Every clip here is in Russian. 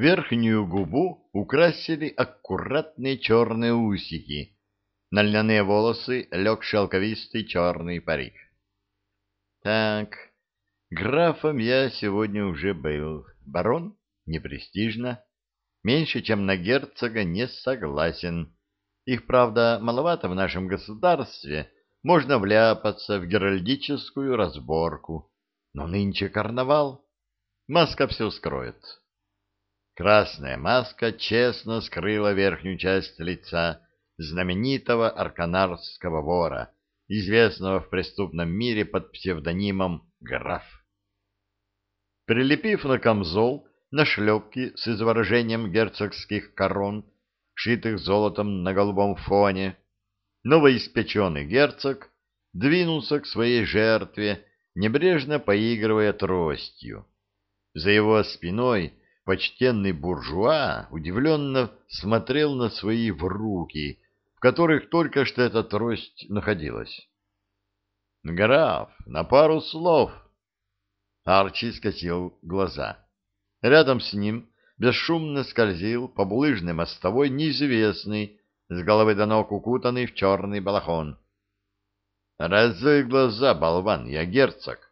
Верхнюю губу украсили аккуратные черные усики. На льняные волосы лег шелковистый черный парик. Так, графом я сегодня уже был. Барон? Непрестижно. Меньше, чем на герцога, не согласен. Их, правда, маловато в нашем государстве. Можно вляпаться в геральдическую разборку. Но нынче карнавал. Маска все скроет. Красная маска честно скрыла верхнюю часть лица знаменитого арканарского вора, известного в преступном мире под псевдонимом Граф. Прилепив на камзол на шлепки с изображением герцогских корон, шитых золотом на голубом фоне, новоиспеченный герцог двинулся к своей жертве, небрежно поигрывая тростью. За его спиной почтенный буржуа удивленно смотрел на свои в руки, в которых только что эта трость находилась. «Граф, на пару слов!» Арчи скосил глаза. Рядом с ним бесшумно скользил по булыжной мостовой неизвестный, с головы до ног укутанный в черный балахон. «Разуй глаза, болван, я герцог!»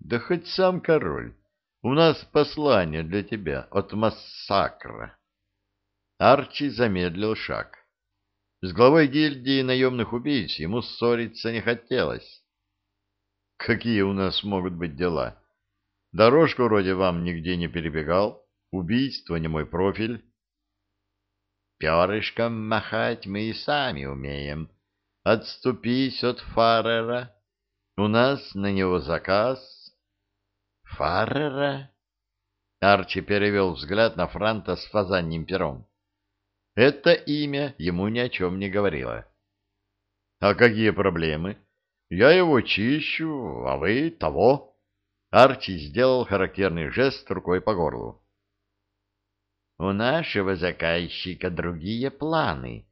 «Да хоть сам король!» У нас послание для тебя от массакра. Арчи замедлил шаг. С главой гильдии наемных убийц ему ссориться не хотелось. Какие у нас могут быть дела? Дорожку вроде вам нигде не перебегал, убийство не мой профиль. Перышком махать мы и сами умеем. Отступись от Фаррера. У нас на него заказ, Фаррера? Арчи перевел взгляд на Франта с фазаньим пером. Это имя ему ни о чем не говорило. А какие проблемы? Я его чищу, а вы того. Арчи сделал характерный жест рукой по горлу. У нашего заказчика другие планы.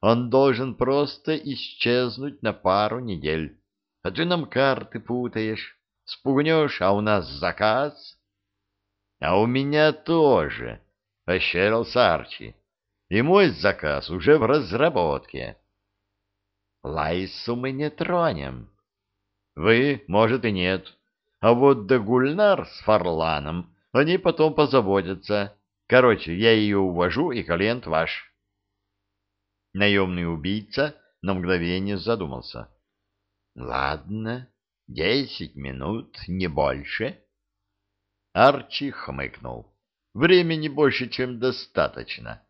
Он должен просто исчезнуть на пару недель. А ты нам карты путаешь. Спугнешь, а у нас заказ. — А у меня тоже, — ощерился Арчи. — И мой заказ уже в разработке. — Лайсу мы не тронем. — Вы, может, и нет. А вот Дагульнар с Фарланом, они потом позаботятся. Короче, я ее увожу, и клиент ваш. Наемный убийца на мгновение задумался. — Ладно. Десять минут, не больше. Арчи хмыкнул. Времени больше, чем достаточно.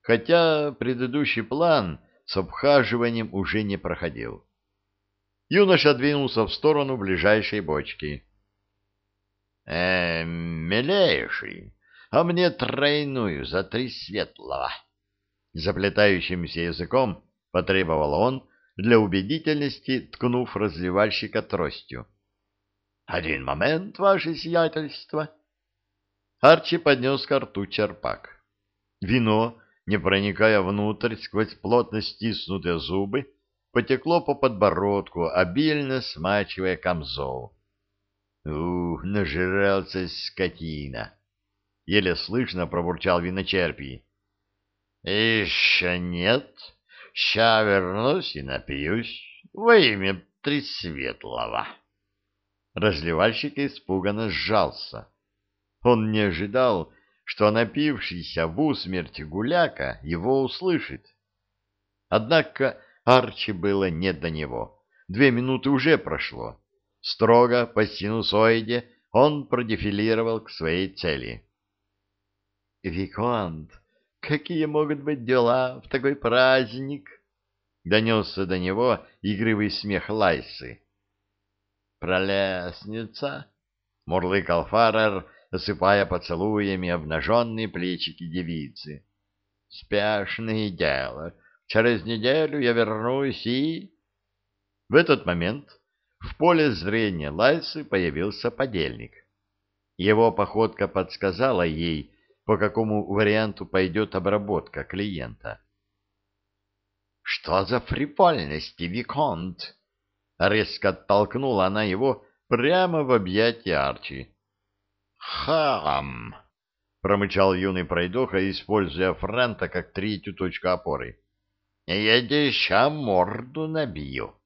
Хотя предыдущий план с обхаживанием уже не проходил. Юноша двинулся в сторону ближайшей бочки. «Э, милейший, а мне тройную за три светлого!» Заплетающимся языком потребовал он, для убедительности ткнув разливальщика тростью. — Один момент, ваше сиятельство. Арчи поднес к рту черпак. Вино, не проникая внутрь сквозь плотно стиснутые зубы, потекло по подбородку, обильно смачивая камзол. «Ух, нажирался скотина!» — еле слышно пробурчал виночерпий. «Еще нет?» Ща вернусь и напьюсь во имя Тресветлого. Разливальщик испуганно сжался. Он не ожидал, что напившийся в усмерть гуляка его услышит. Однако Арчи было не до него. Две минуты уже прошло. Строго по синусоиде он продефилировал к своей цели. — Виконт, Какие могут быть дела в такой праздник? Донесся до него игривый смех Лайсы. Пролесница, мурлыкал Фарер, осыпая поцелуями обнаженные плечики девицы. Спешное дело. Через неделю я вернусь и... В этот момент в поле зрения Лайсы появился подельник. Его походка подсказала ей, по какому варианту пойдет обработка клиента. «Что за фривольности, Виконт?» Резко оттолкнула она его прямо в объятия Арчи. «Хам!» — промычал юный пройдоха, используя Франта как третью точку опоры. «Я тебе ща морду набью».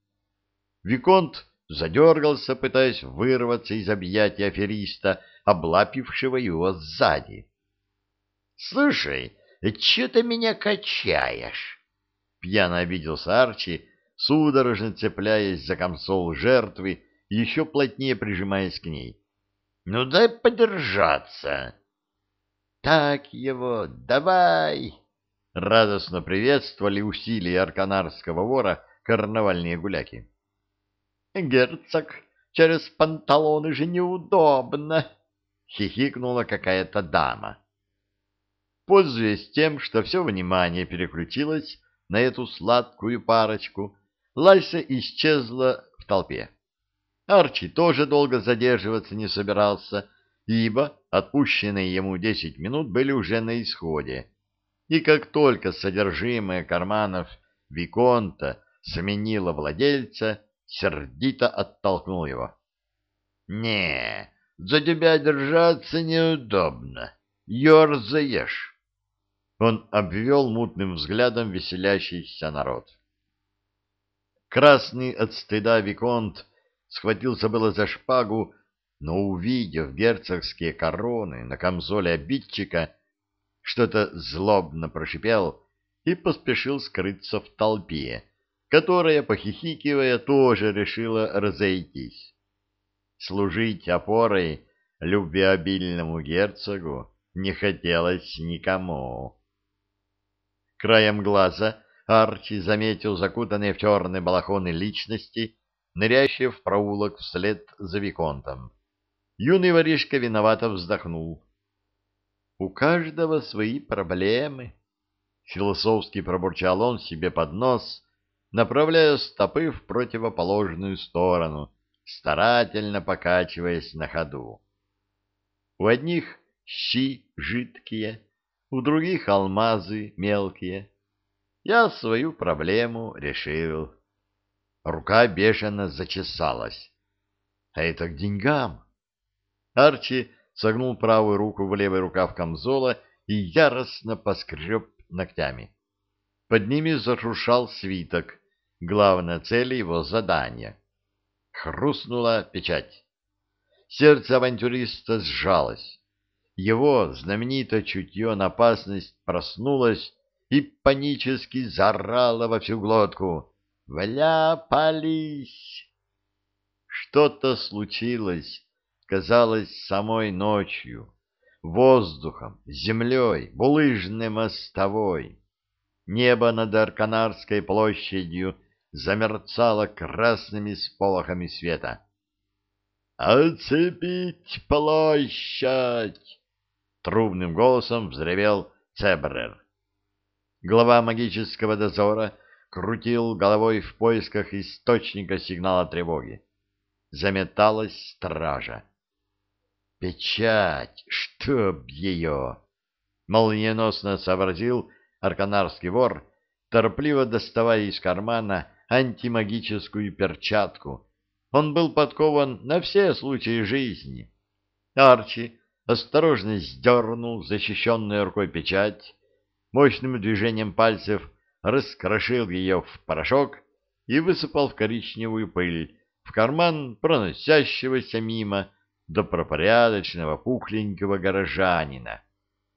Виконт задергался, пытаясь вырваться из объятия афериста, облапившего его сзади. — Слушай, че ты меня качаешь? — пьяно обиделся Арчи, судорожно цепляясь за комсол жертвы еще плотнее прижимаясь к ней. — Ну дай подержаться. — Так его, давай! — радостно приветствовали усилия арканарского вора карнавальные гуляки. — Герцог, через панталоны же неудобно! — хихикнула какая-то дама. Пользуясь тем, что все внимание переключилось на эту сладкую парочку, Лайса исчезла в толпе. Арчи тоже долго задерживаться не собирался, ибо отпущенные ему десять минут были уже на исходе. И как только содержимое карманов Виконта сменило владельца, сердито оттолкнул его. — Не, за тебя держаться неудобно. Ёрзаешь. Он обвел мутным взглядом веселящийся народ. Красный от стыда Виконт схватился было за шпагу, но, увидев герцогские короны на камзоле обидчика, что-то злобно прошипел и поспешил скрыться в толпе, которая, похихикивая, тоже решила разойтись. Служить опорой любвеобильному герцогу не хотелось никому. Краем глаза Арчи заметил закутанные в черные балахоны личности, ныряющие в проулок вслед за Виконтом. Юный воришка виновато вздохнул. «У каждого свои проблемы», — философски пробурчал он себе под нос, направляя стопы в противоположную сторону, старательно покачиваясь на ходу. У одних щи жидкие, у других алмазы мелкие. Я свою проблему решил. Рука бешено зачесалась. А это к деньгам. Арчи согнул правую руку в левый рукав камзола и яростно поскреб ногтями. Под ними зашуршал свиток, главная цель его задания. Хрустнула печать. Сердце авантюриста сжалось. Его знаменитое чутье на опасность проснулось и панически заорало во всю глотку. «Вляпались!» Что-то случилось, казалось, самой ночью, воздухом, землей, булыжной мостовой. Небо над Арканарской площадью замерцало красными сполохами света. «Оцепить площадь!» — трубным голосом взревел Цебрер. Глава магического дозора крутил головой в поисках источника сигнала тревоги. Заметалась стража. «Печать! Чтоб ее!» Молниеносно сообразил арканарский вор, торопливо доставая из кармана антимагическую перчатку. Он был подкован на все случаи жизни. Арчи осторожно сдернул защищенную рукой печать, мощным движением пальцев раскрошил ее в порошок и высыпал в коричневую пыль в карман проносящегося мимо добропорядочного пухленького горожанина,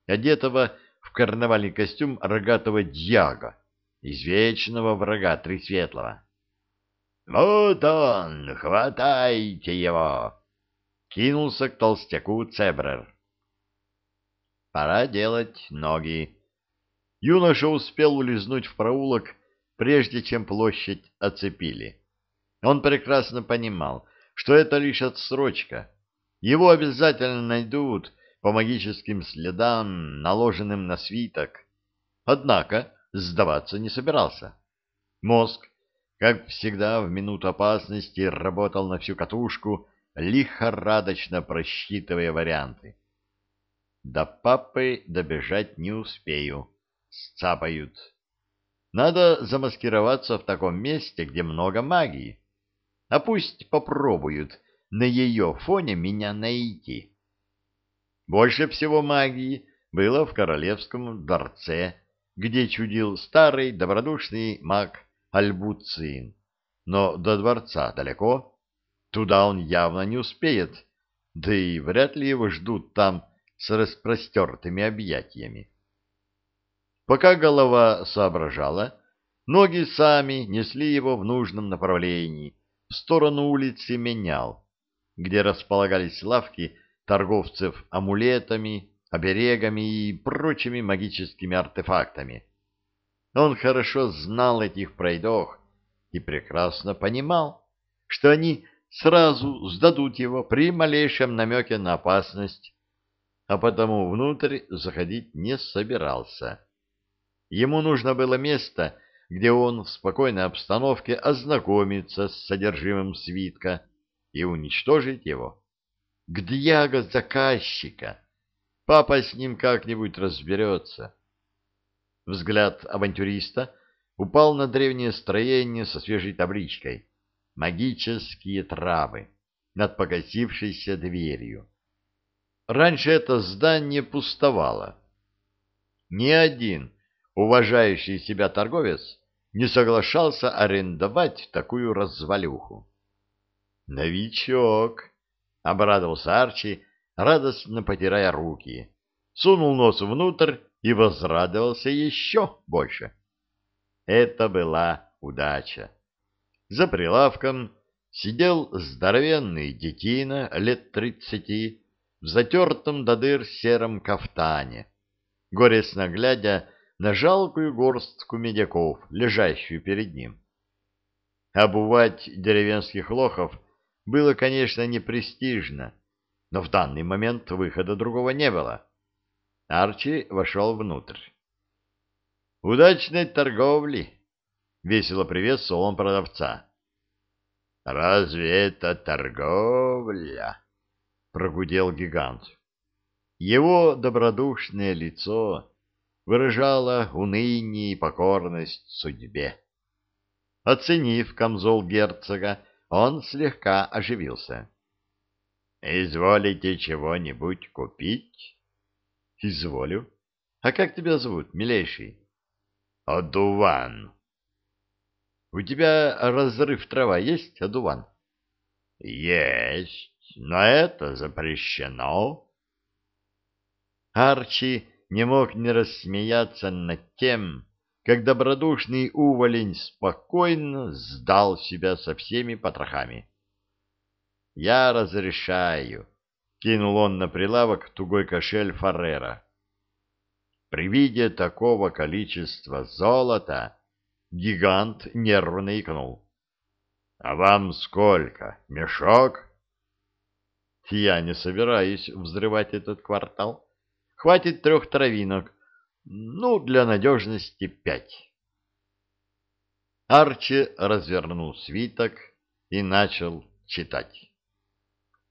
одетого в карнавальный костюм рогатого дьяга, извечного врага Тресветлого. «Вот он! Хватайте его!» — кинулся к толстяку Цебрер. «Пора делать ноги». Юноша успел улизнуть в проулок, прежде чем площадь оцепили. Он прекрасно понимал, что это лишь отсрочка. Его обязательно найдут по магическим следам, наложенным на свиток. Однако сдаваться не собирался. Мозг как всегда, в минуту опасности работал на всю катушку, лихорадочно просчитывая варианты. До папы добежать не успею. Сцапают. Надо замаскироваться в таком месте, где много магии. А пусть попробуют на ее фоне меня найти. Больше всего магии было в королевском дворце, где чудил старый добродушный маг Альбуцин. Но до дворца далеко, туда он явно не успеет, да и вряд ли его ждут там с распростертыми объятиями. Пока голова соображала, ноги сами несли его в нужном направлении, в сторону улицы Менял, где располагались лавки торговцев амулетами, оберегами и прочими магическими артефактами. Он хорошо знал этих пройдох и прекрасно понимал, что они сразу сдадут его при малейшем намеке на опасность, а потому внутрь заходить не собирался. Ему нужно было место, где он в спокойной обстановке ознакомится с содержимым свитка и уничтожить его. К дьяго заказчика. Папа с ним как-нибудь разберется. Взгляд авантюриста упал на древнее строение со свежей табличкой «Магические травы» над покосившейся дверью. Раньше это здание пустовало. Ни один уважающий себя торговец не соглашался арендовать такую развалюху. «Новичок!» — обрадовался Арчи, радостно потирая руки. Сунул нос внутрь и возрадовался еще больше. Это была удача. За прилавком сидел здоровенный детина лет тридцати в затертом до дыр сером кафтане, горестно глядя на жалкую горстку медяков, лежащую перед ним. Обувать деревенских лохов было, конечно, не престижно, но в данный момент выхода другого не было. Арчи вошел внутрь. «Удачной торговли!» — весело приветствовал он продавца. «Разве это торговля?» — прогудел гигант. Его добродушное лицо выражало уныние и покорность судьбе. Оценив камзол герцога, он слегка оживился. «Изволите чего-нибудь купить?» «Изволю. А как тебя зовут, милейший?» «Одуван». «У тебя разрыв трава есть, одуван?» «Есть, но это запрещено». Арчи не мог не рассмеяться над тем, как добродушный уволень спокойно сдал себя со всеми потрохами. «Я разрешаю», — кинул он на прилавок тугой кошель Фаррера. При виде такого количества золота гигант нервно икнул. «А вам сколько? Мешок?» «Я не собираюсь взрывать этот квартал», Хватит трех травинок. Ну, для надежности пять. Арчи развернул свиток и начал читать.